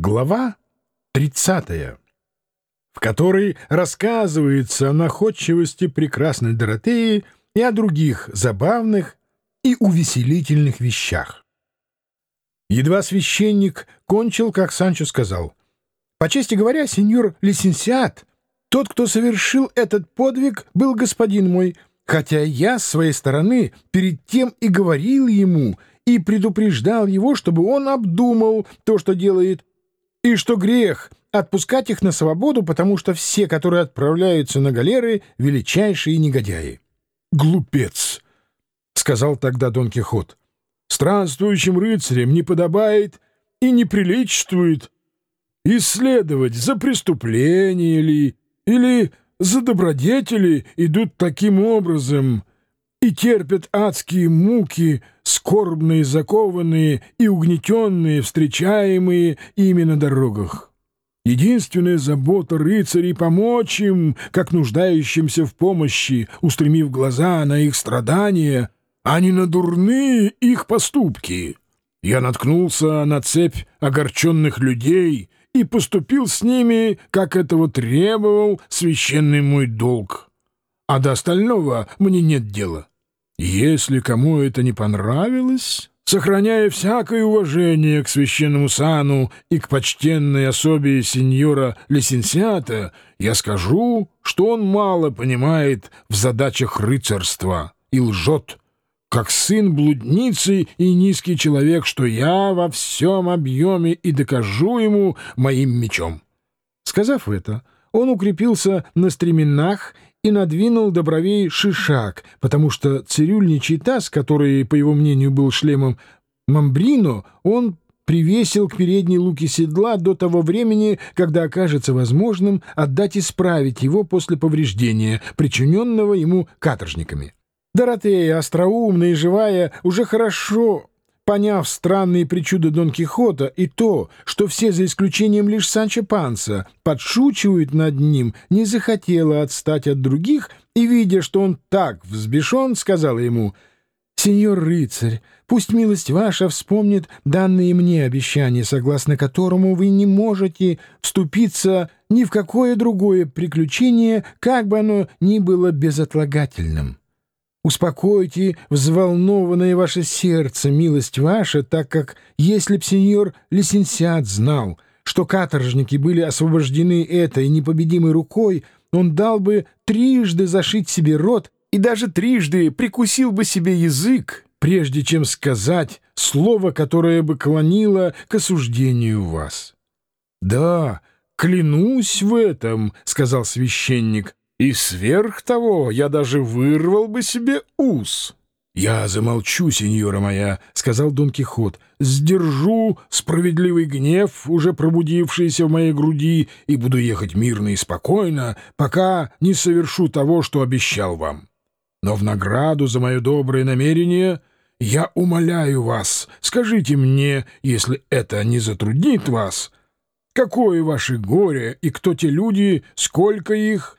Глава 30, в которой рассказывается о находчивости прекрасной Доротеи и о других забавных и увеселительных вещах. Едва священник кончил, как Санчо сказал. «По чести говоря, сеньор Лисенсиат, тот, кто совершил этот подвиг, был господин мой, хотя я, с своей стороны, перед тем и говорил ему и предупреждал его, чтобы он обдумал то, что делает, и что грех отпускать их на свободу, потому что все, которые отправляются на галеры, — величайшие негодяи. — Глупец! — сказал тогда Дон Кихот. — Странствующим рыцарям не подобает и не приличествует исследовать, за преступление ли или за добродетели идут таким образом и терпят адские муки, скорбные, закованные и угнетенные, встречаемые ими на дорогах. Единственная забота рыцарей — помочь им, как нуждающимся в помощи, устремив глаза на их страдания, а не на дурные их поступки. Я наткнулся на цепь огорченных людей и поступил с ними, как этого требовал священный мой долг а до остального мне нет дела. Если кому это не понравилось, сохраняя всякое уважение к священному сану и к почтенной особе сеньора Лесенсиата, я скажу, что он мало понимает в задачах рыцарства и лжет, как сын блудницы и низкий человек, что я во всем объеме и докажу ему моим мечом. Сказав это, он укрепился на стременах и надвинул до бровей шишак, потому что цирюльничий таз, который, по его мнению, был шлемом Мамбрино, он привесил к передней луке седла до того времени, когда окажется возможным отдать исправить его после повреждения, причиненного ему каторжниками. Доротея, остроумная и живая, уже хорошо Поняв странные причуды Дон Кихота и то, что все, за исключением лишь Санчо Панса, подшучивают над ним, не захотела отстать от других и, видя, что он так взбешен, сказала ему «Сеньор рыцарь, пусть милость ваша вспомнит данные мне обещания, согласно которому вы не можете вступиться ни в какое другое приключение, как бы оно ни было безотлагательным». Успокойте взволнованное ваше сердце, милость ваша, так как если б сеньор Лисенсиат знал, что каторжники были освобождены этой непобедимой рукой, он дал бы трижды зашить себе рот и даже трижды прикусил бы себе язык, прежде чем сказать слово, которое бы клонило к осуждению вас. — Да, клянусь в этом, — сказал священник, и сверх того я даже вырвал бы себе ус. — Я замолчу, сеньора моя, — сказал Дон Кихот, — сдержу справедливый гнев, уже пробудившийся в моей груди, и буду ехать мирно и спокойно, пока не совершу того, что обещал вам. Но в награду за мое доброе намерение я умоляю вас, скажите мне, если это не затруднит вас, какое ваше горе и кто те люди, сколько их,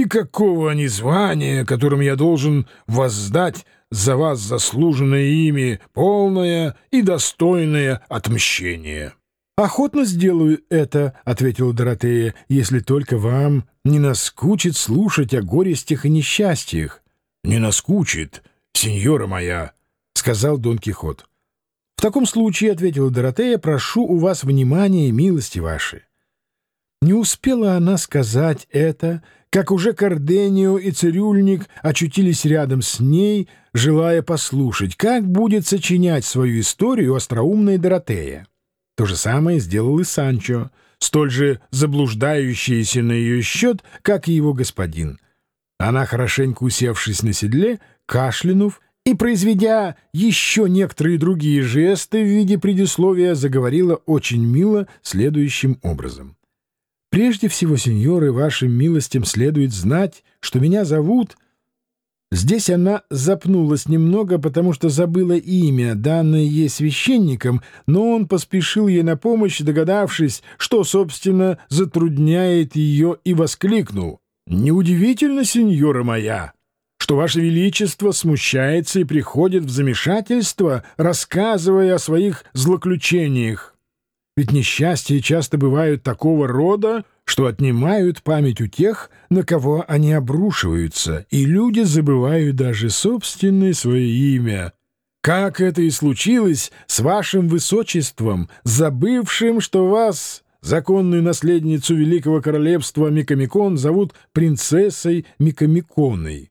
и какого они звания, которым я должен воздать за вас заслуженное ими полное и достойное отмщение. — Охотно сделаю это, — ответила Доротея, — если только вам не наскучит слушать о горестях и несчастьях. — Не наскучит, сеньора моя, — сказал Дон Кихот. — В таком случае, — ответила Доротея, — прошу у вас внимания и милости ваши. Не успела она сказать это, — как уже Карденио и Цирюльник очутились рядом с ней, желая послушать, как будет сочинять свою историю остроумная Доротея. То же самое сделал и Санчо, столь же заблуждающийся на ее счет, как и его господин. Она, хорошенько усевшись на седле, кашлянув и, произведя еще некоторые другие жесты в виде предисловия, заговорила очень мило следующим образом. Прежде всего, сеньоры, вашим милостям следует знать, что меня зовут... Здесь она запнулась немного, потому что забыла имя, данное ей священником, но он поспешил ей на помощь, догадавшись, что, собственно, затрудняет ее, и воскликнул. «Неудивительно, сеньора моя, что ваше величество смущается и приходит в замешательство, рассказывая о своих злоключениях. Ведь несчастья часто бывают такого рода, что отнимают память у тех, на кого они обрушиваются, и люди забывают даже собственное свое имя. Как это и случилось с вашим высочеством, забывшим, что вас, законную наследницу великого королевства Микамикон, зовут принцессой Микамиконой.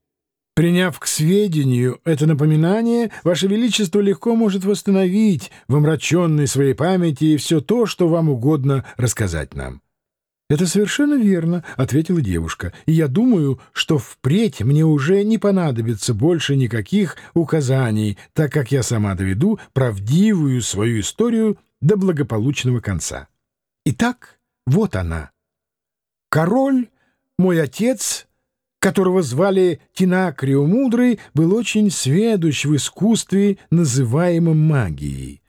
Приняв к сведению это напоминание, Ваше Величество легко может восстановить в омраченной своей памяти все то, что вам угодно рассказать нам. — Это совершенно верно, — ответила девушка, — и я думаю, что впредь мне уже не понадобится больше никаких указаний, так как я сама доведу правдивую свою историю до благополучного конца. Итак, вот она. Король, мой отец — которого звали Тинакрио Мудрый, был очень сведущ в искусстве, называемом магией.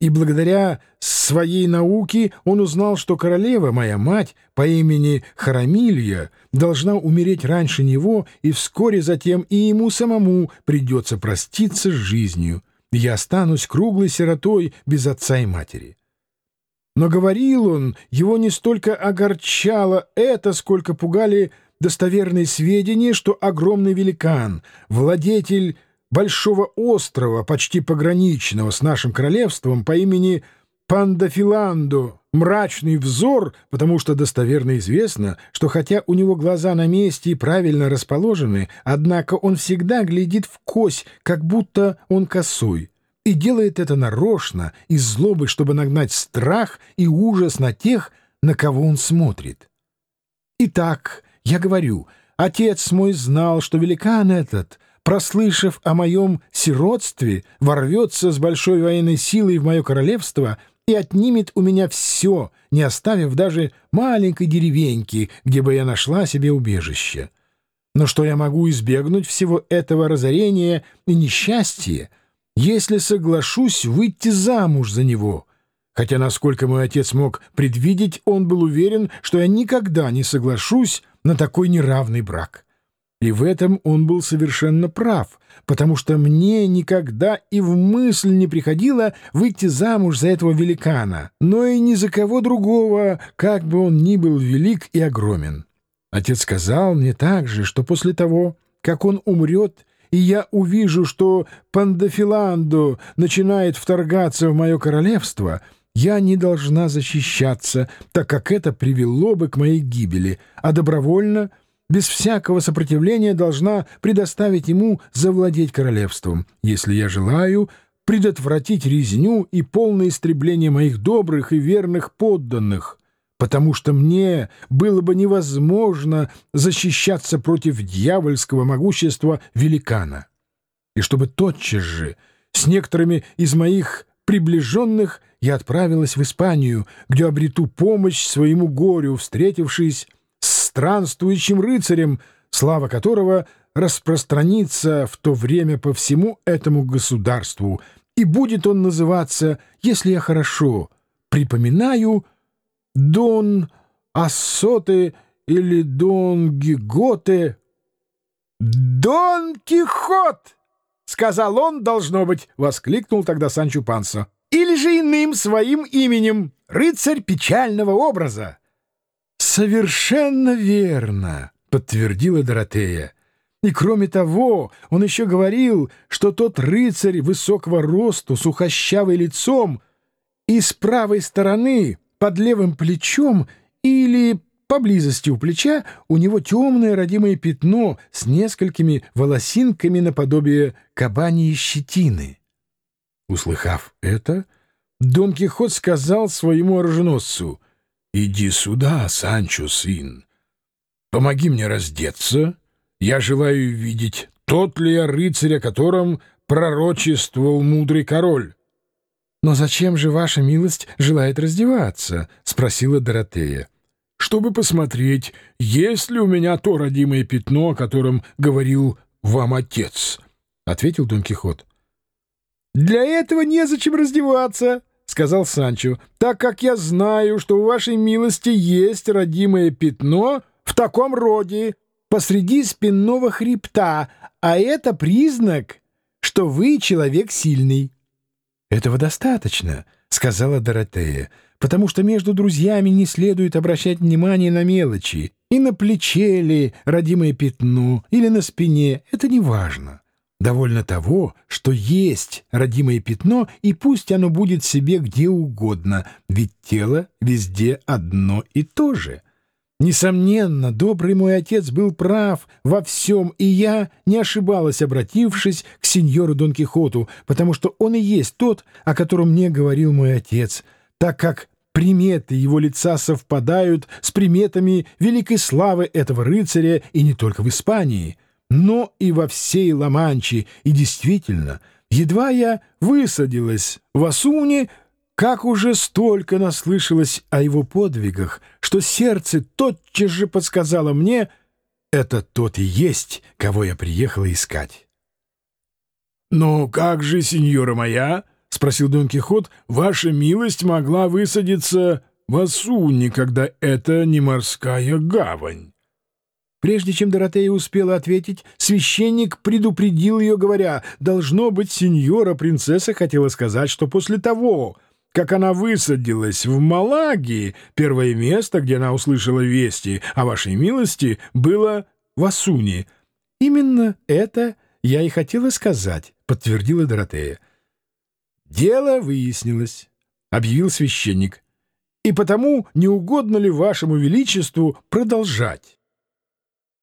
И благодаря своей науке он узнал, что королева, моя мать, по имени Харамилья, должна умереть раньше него, и вскоре затем и ему самому придется проститься с жизнью. Я останусь круглой сиротой без отца и матери. Но говорил он, его не столько огорчало это, сколько пугали достоверные сведения, что огромный великан, владетель большого острова, почти пограничного с нашим королевством, по имени Пандафиландо, мрачный взор, потому что достоверно известно, что хотя у него глаза на месте и правильно расположены, однако он всегда глядит в кость, как будто он косой, и делает это нарочно, из злобы, чтобы нагнать страх и ужас на тех, на кого он смотрит. Итак, я говорю, отец мой знал, что великан этот, прослышав о моем сиротстве, ворвется с большой военной силой в мое королевство и отнимет у меня все, не оставив даже маленькой деревеньки, где бы я нашла себе убежище. Но что я могу избегнуть всего этого разорения и несчастья, если соглашусь выйти замуж за него?» Хотя, насколько мой отец мог предвидеть, он был уверен, что я никогда не соглашусь на такой неравный брак. И в этом он был совершенно прав, потому что мне никогда и в мысль не приходило выйти замуж за этого великана, но и ни за кого другого, как бы он ни был велик и огромен. Отец сказал мне также, что после того, как он умрет, и я увижу, что Пандафиландо начинает вторгаться в мое королевство — я не должна защищаться, так как это привело бы к моей гибели, а добровольно, без всякого сопротивления, должна предоставить ему завладеть королевством, если я желаю предотвратить резню и полное истребление моих добрых и верных подданных, потому что мне было бы невозможно защищаться против дьявольского могущества великана. И чтобы тотчас же с некоторыми из моих приближенных я отправилась в Испанию, где обрету помощь своему горю, встретившись с странствующим рыцарем, слава которого распространится в то время по всему этому государству, и будет он называться, если я хорошо припоминаю, Дон Ассоте или Дон Гиготе. «Дон Кихот!» — сказал он, должно быть, — воскликнул тогда Санчо Или же иным своим именем, рыцарь печального образа. — Совершенно верно, — подтвердила Доротея. И кроме того, он еще говорил, что тот рыцарь высокого росту, сухощавый лицом, и с правой стороны, под левым плечом или Поблизости у плеча у него темное родимое пятно с несколькими волосинками наподобие кабаньей щетины. Услыхав это, Дон Кихот сказал своему оруженосцу, «Иди сюда, Санчо, сын. Помоги мне раздеться. Я желаю видеть, тот ли я рыцарь, о котором пророчествовал мудрый король». «Но зачем же ваша милость желает раздеваться?» — спросила Доротея чтобы посмотреть, есть ли у меня то родимое пятно, о котором говорил вам отец, — ответил Дон Кихот. — Для этого незачем раздеваться, — сказал Санчо, — так как я знаю, что у вашей милости есть родимое пятно в таком роде посреди спинного хребта, а это признак, что вы человек сильный. — Этого достаточно, — сказала Доротея, — потому что между друзьями не следует обращать внимание на мелочи, и на плече ли родимое пятно, или на спине, это не важно. Довольно того, что есть родимое пятно, и пусть оно будет себе где угодно, ведь тело везде одно и то же. Несомненно, добрый мой отец был прав во всем, и я не ошибалась, обратившись к сеньору Дон Кихоту, потому что он и есть тот, о котором мне говорил мой отец, так как приметы его лица совпадают с приметами великой славы этого рыцаря и не только в Испании, но и во всей Ла-Манче, и действительно, едва я высадилась в Асуне, как уже столько наслышалось о его подвигах, что сердце тотчас же подсказало мне, это тот и есть, кого я приехала искать. «Но как же, сеньора моя?» — спросил Дон Кихот. «Ваша милость могла высадиться в Асуне, когда это не морская гавань». Прежде чем Доротея успела ответить, священник предупредил ее, говоря, «Должно быть, сеньора-принцесса хотела сказать, что после того, как она высадилась в Малаги, первое место, где она услышала вести о вашей милости, было в Асуне. Именно это я и хотела сказать, подтвердила Доротея. Дело выяснилось, объявил священник. И потому не угодно ли вашему величеству продолжать?